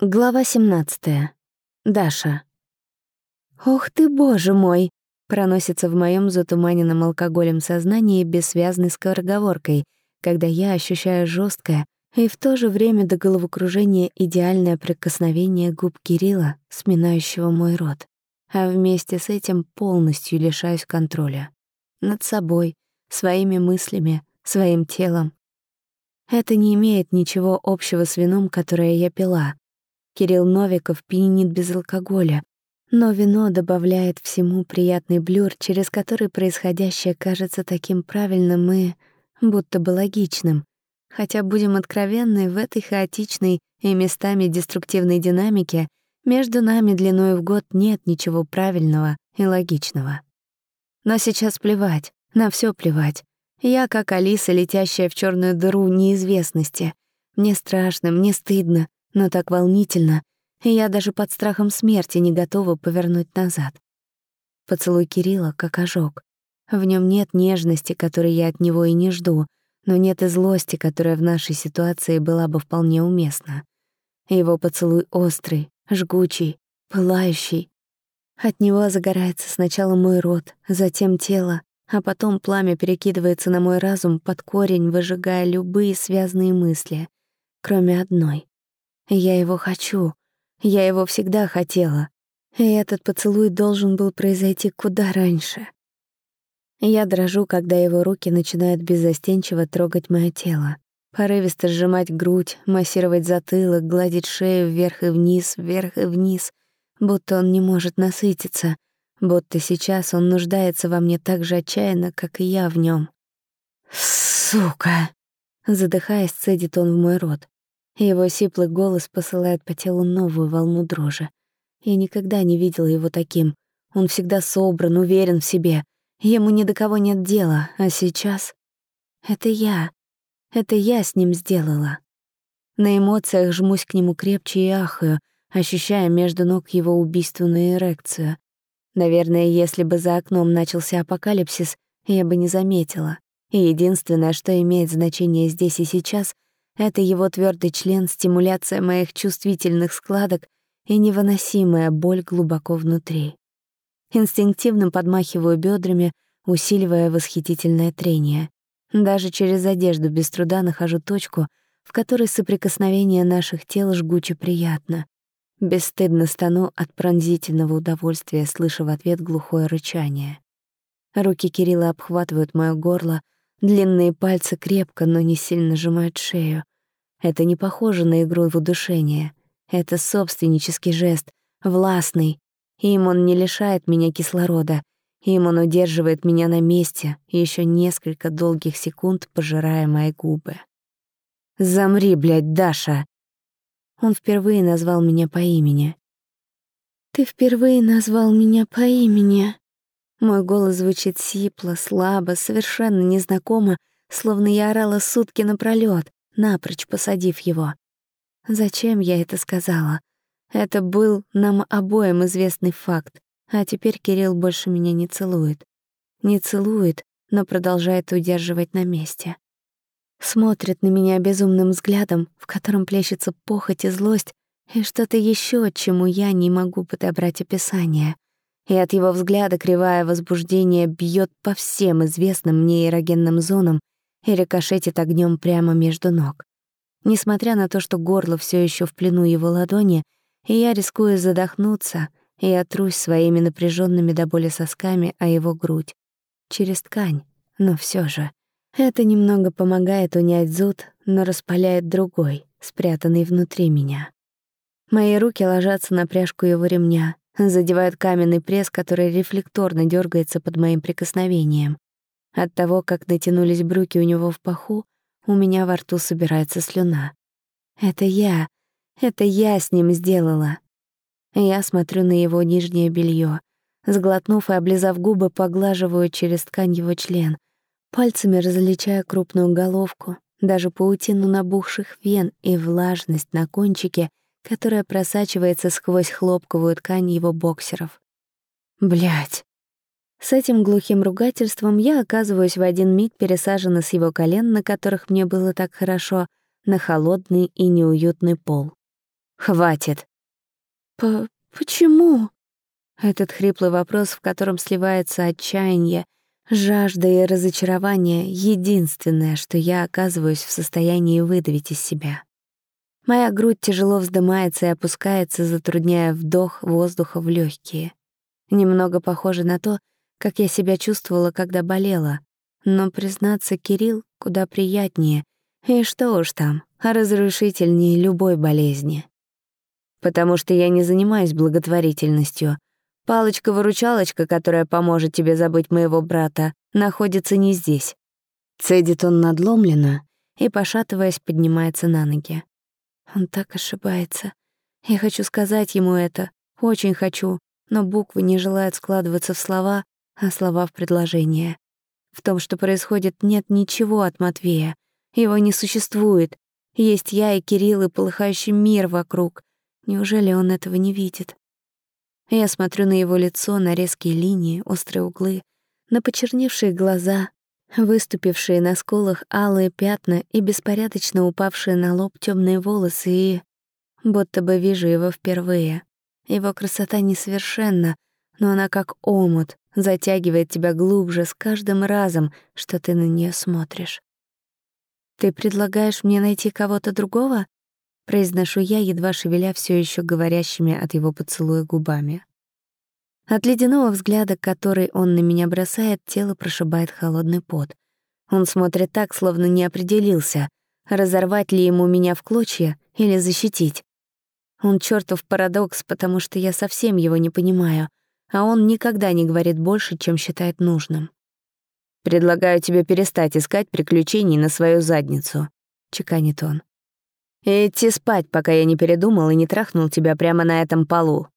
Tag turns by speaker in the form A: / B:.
A: Глава 17. Даша. «Ох ты, боже мой!» проносится в моем затуманенном алкоголем сознании бессвязной скороговоркой, когда я ощущаю жесткое и в то же время до головокружения идеальное прикосновение губ Кирилла, сминающего мой рот. А вместе с этим полностью лишаюсь контроля. Над собой, своими мыслями, своим телом. Это не имеет ничего общего с вином, которое я пила — Кирилл Новиков пьянит без алкоголя, но вино добавляет всему приятный блюр, через который происходящее кажется таким правильным и будто бы логичным. Хотя, будем откровенны, в этой хаотичной и местами деструктивной динамике между нами длиной в год нет ничего правильного и логичного. Но сейчас плевать, на все плевать. Я, как Алиса, летящая в черную дыру неизвестности. Мне страшно, мне стыдно, но так волнительно, и я даже под страхом смерти не готова повернуть назад. Поцелуй Кирилла как ожог. В нем нет нежности, которой я от него и не жду, но нет и злости, которая в нашей ситуации была бы вполне уместна. Его поцелуй острый, жгучий, пылающий. От него загорается сначала мой рот, затем тело, а потом пламя перекидывается на мой разум под корень, выжигая любые связанные мысли, кроме одной. Я его хочу. Я его всегда хотела. И этот поцелуй должен был произойти куда раньше. Я дрожу, когда его руки начинают беззастенчиво трогать мое тело. Порывисто сжимать грудь, массировать затылок, гладить шею вверх и вниз, вверх и вниз, будто он не может насытиться, будто сейчас он нуждается во мне так же отчаянно, как и я в нем. «Сука!» Задыхаясь, цедит он в мой рот. Его сиплый голос посылает по телу новую волну дрожи. Я никогда не видела его таким. Он всегда собран, уверен в себе. Ему ни до кого нет дела, а сейчас... Это я. Это я с ним сделала. На эмоциях жмусь к нему крепче и ахаю, ощущая между ног его убийственную эрекцию. Наверное, если бы за окном начался апокалипсис, я бы не заметила. И единственное, что имеет значение здесь и сейчас — это его твердый член, стимуляция моих чувствительных складок и невыносимая боль глубоко внутри. Инстинктивно подмахиваю бедрами, усиливая восхитительное трение. Даже через одежду без труда нахожу точку, в которой соприкосновение наших тел жгуче приятно. Бесстыдно стану от пронзительного удовольствия, слыша в ответ глухое рычание. Руки Кирилла обхватывают моё горло, длинные пальцы крепко, но не сильно сжимают шею. Это не похоже на игру в удушение. Это собственнический жест, властный. Им он не лишает меня кислорода. Им он удерживает меня на месте, еще несколько долгих секунд пожирая мои губы. «Замри, блядь, Даша!» Он впервые назвал меня по имени. «Ты впервые назвал меня по имени». Мой голос звучит сипло, слабо, совершенно незнакомо, словно я орала сутки напролёт напрочь посадив его. Зачем я это сказала? Это был нам обоим известный факт, а теперь Кирилл больше меня не целует. Не целует, но продолжает удерживать на месте. Смотрит на меня безумным взглядом, в котором плещется похоть и злость, и что-то еще, чему я не могу подобрать описание. И от его взгляда кривая возбуждение бьет по всем известным мне эрогенным зонам и рикошетит огнем прямо между ног. Несмотря на то, что горло все еще в плену его ладони, и я рискую задохнуться, и отрусь своими напряженными до боли сосками о его грудь. Через ткань, но все же. Это немного помогает унять зуд, но распаляет другой, спрятанный внутри меня. Мои руки ложатся на пряжку его ремня, задевают каменный пресс, который рефлекторно дергается под моим прикосновением. От того, как натянулись брюки у него в паху, у меня во рту собирается слюна. Это я, это я с ним сделала. Я смотрю на его нижнее белье, Сглотнув и облизав губы, поглаживаю через ткань его член, пальцами различая крупную головку, даже паутину набухших вен и влажность на кончике, которая просачивается сквозь хлопковую ткань его боксеров. Блять. С этим глухим ругательством я оказываюсь в один миг пересажена с его колен, на которых мне было так хорошо, на холодный и неуютный пол. Хватит. П почему? Этот хриплый вопрос, в котором сливается отчаяние, жажда и разочарование — единственное, что я оказываюсь в состоянии выдавить из себя. Моя грудь тяжело вздымается и опускается, затрудняя вдох воздуха в легкие. Немного похоже на то, как я себя чувствовала, когда болела. Но, признаться, Кирилл куда приятнее. И что уж там, разрушительнее любой болезни. Потому что я не занимаюсь благотворительностью. Палочка-выручалочка, которая поможет тебе забыть моего брата, находится не здесь. Цедит он надломленно и, пошатываясь, поднимается на ноги. Он так ошибается. Я хочу сказать ему это, очень хочу, но буквы не желают складываться в слова, а слова в предложения. В том, что происходит, нет ничего от Матвея. Его не существует. Есть я и Кирилл, и полыхающий мир вокруг. Неужели он этого не видит? Я смотрю на его лицо, на резкие линии, острые углы, на почерневшие глаза, выступившие на скулах алые пятна и беспорядочно упавшие на лоб темные волосы, и будто бы вижу его впервые. Его красота несовершенна, но она как омут, затягивает тебя глубже с каждым разом, что ты на нее смотришь. «Ты предлагаешь мне найти кого-то другого?» произношу я, едва шевеля все еще говорящими от его поцелуя губами. От ледяного взгляда, который он на меня бросает, тело прошибает холодный пот. Он смотрит так, словно не определился, разорвать ли ему меня в клочья или защитить. Он чертов парадокс, потому что я совсем его не понимаю, а он никогда не говорит больше, чем считает нужным. «Предлагаю тебе перестать искать приключений на свою задницу», — чеканит он. «И идти спать, пока я не передумал и не трахнул тебя прямо на этом полу.